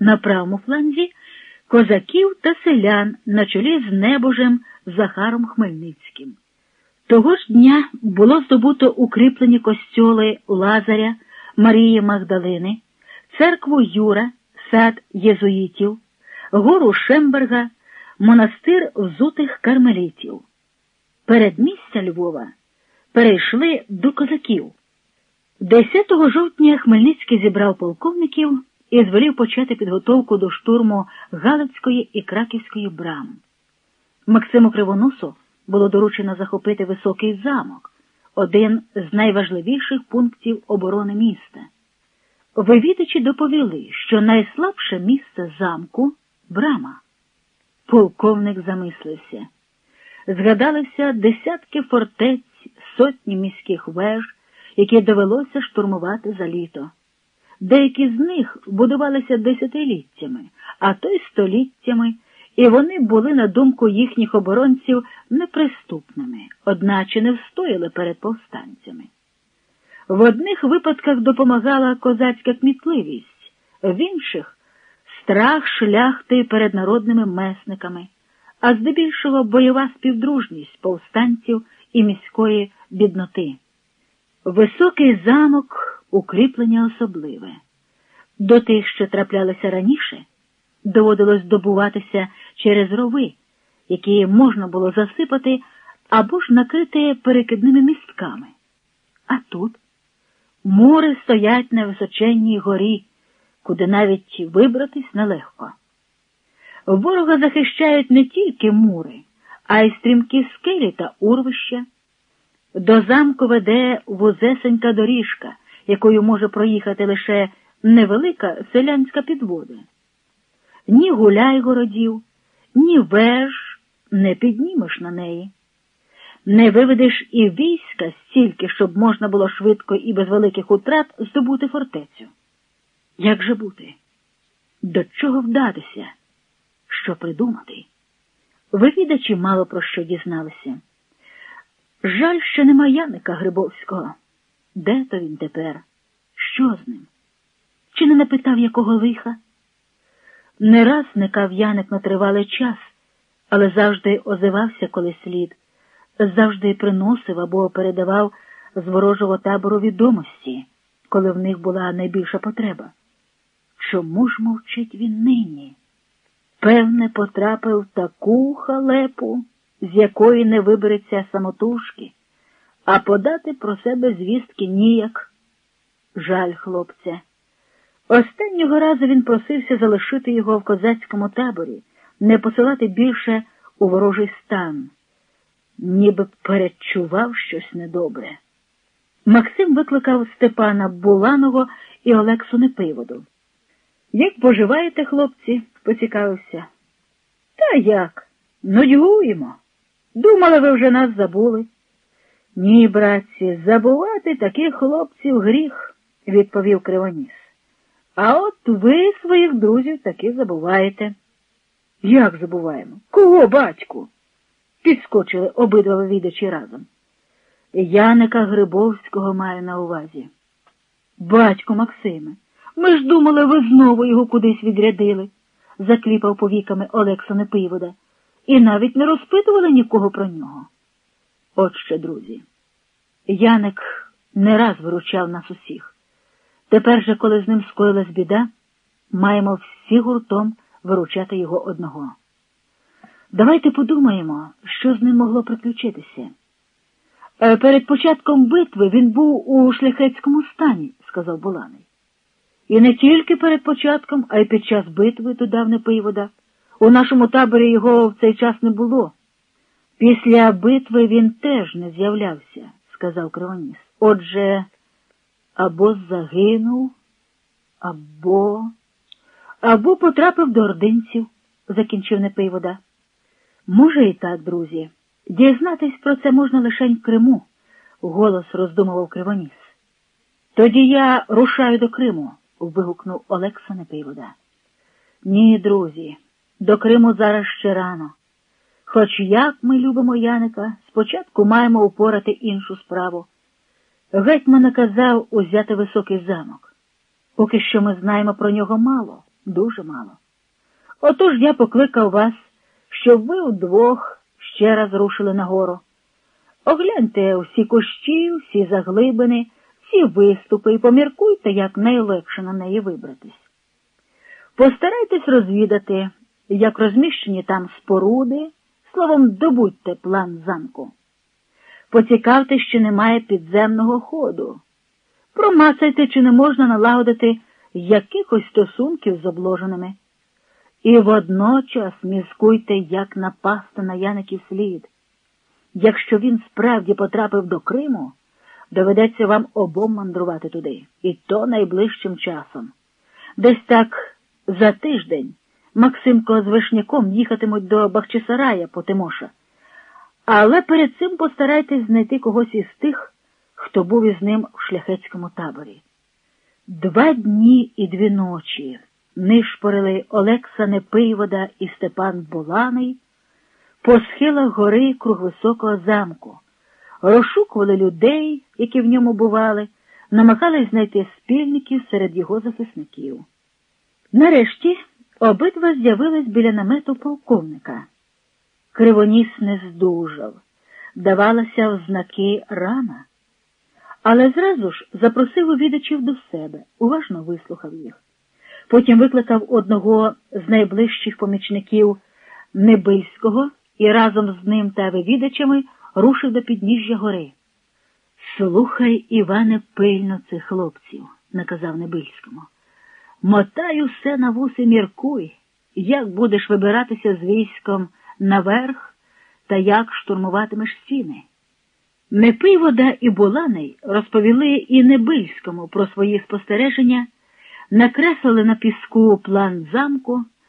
на правому фланзі козаків та селян на чолі з небожем Захаром Хмельницьким. Того ж дня було здобуто укріплені костьоли Лазаря, Марії Магдалини, церкву Юра, сад єзуїтів, гору Шемберга, монастир взутих кармелітів. Передмістя Львова перейшли до козаків. 10 жовтня Хмельницький зібрав полковників і звелів почати підготовку до штурму Галицької і Краківської брам. Максиму Кривоносу було доручено захопити високий замок, один з найважливіших пунктів оборони міста. Вивідачі доповіли, що найслабше місце замку брама. Полковник замислився. Згадалися десятки фортець, сотні міських веж, які довелося штурмувати за літо. Деякі з них будувалися десятиліттями, а то й століттями, і вони були, на думку їхніх оборонців, неприступними, одначе не встояли перед повстанцями. В одних випадках допомагала козацька кмітливість, в інших страх шляхти перед народними месниками, а здебільшого бойова співдружність повстанців і міської бідноти. Високий замок укріплення особливе. До тих, що траплялися раніше, доводилось добуватися через рови, які можна було засипати або ж накрити перекидними містками. А тут мури стоять на височенній горі, куди навіть вибратись нелегко. Ворога захищають не тільки мури, а й стрімкі скелі та урвища. До замку веде вузесенька доріжка, якою може проїхати лише невелика селянська підвода. Ні гуляй городів, ні веж не піднімеш на неї. Не виведеш і війська стільки, щоб можна було швидко і без великих утрат здобути фортецю. Як же бути? До чого вдатися? Що придумати? Вивідачі мало про що дізналися. Жаль, що нема Яника Грибовського. Де то він тепер? Що з ним? Чи не напитав якого лиха? Не раз зникав Яник на тривалий час, але завжди озивався коли слід, завжди приносив або передавав з ворожого табору відомості, коли в них була найбільша потреба. Чому ж мовчить він нині? Певне, потрапив в таку халепу з якої не вибереться самотужки, а подати про себе звістки ніяк. Жаль хлопця. Останнього разу він просився залишити його в козацькому таборі, не посилати більше у ворожий стан, ніби передчував щось недобре. Максим викликав Степана Буланого і Олексу Непиводу. Як поживаєте, хлопці? поцікавився. Та як? Нудьгуємо. Думали, ви вже нас забули. Ні, братці, забувати таких хлопців гріх, відповів Кривоніс. А от ви своїх друзів таки забуваєте. Як забуваємо? Кого, батьку? Підскочили обидва вивідачі разом. Яника Грибовського маю на увазі. Батько Максиме, ми ж думали, ви знову його кудись відрядили, закліпав повіками Олекса Непивода і навіть не розпитували нікого про нього. От що, друзі, Яник не раз виручав нас усіх. Тепер же, коли з ним скоїлась біда, маємо всі гуртом виручати його одного. Давайте подумаємо, що з ним могло приключитися. Е, перед початком битви він був у шляхетському стані, сказав Буланий. І не тільки перед початком, а й під час битви додав Непивода. У нашому таборі його в цей час не було. Після битви він теж не з'являвся, сказав Кривоніс. Отже, або загинув, або або потрапив до ординців, закінчив Непивода. Може, і так, друзі. Дізнатись про це можна лише в Криму, голос роздумував Кривоніс. Тоді я рушаю до Криму, вигукнув Олекса Непивода. Ні, друзі. До Криму зараз ще рано. Хоч як ми любимо Яника, спочатку маємо упорати іншу справу. Гетьман наказав узяти високий замок. Поки що ми знаємо про нього мало, дуже мало. Отож я покликав вас, щоб ви вдвох ще раз рушили нагору. Огляньте всі кущі, всі заглибини, всі виступи і поміркуйте, як найлегше на неї вибратись. Постарайтесь розвідати, як розміщені там споруди, словом, добудьте план замку. Поцікавте, що немає підземного ходу. Промацайте, чи не можна налагодити якихось стосунків з обложеними. І водночас мізкуйте, як напасти на Яників слід. Якщо він справді потрапив до Криму, доведеться вам обом мандрувати туди, і то найближчим часом. Десь так за тиждень Максимко з Вишняком їхатимуть до Бахчисарая по Тимоша. Але перед цим постарайтесь знайти когось із тих, хто був із ним в шляхетському таборі. Два дні і дві ночі нишпорили Олекса Непивода і Степан Буланий по схилах гори круг високого замку, розшукували людей, які в ньому бували, намагались знайти спільників серед його захисників. Нарешті обидва з'явились біля намету полковника. Кривоніс не здужав, давалася в знаки рана, але зразу ж запросив увідачів до себе, уважно вислухав їх. Потім викликав одного з найближчих помічників Небильського і разом з ним та вивідачами рушив до підніжжя гори. Слухай, Іване, пильно цих хлопців, наказав Небильському. Мотай усе на вуси міркуй, як будеш вибиратися з військом наверх та як штурмуватимеш стіни. Непивода і Буланий розповіли і Небильському про свої спостереження, накреслили на піску план замку.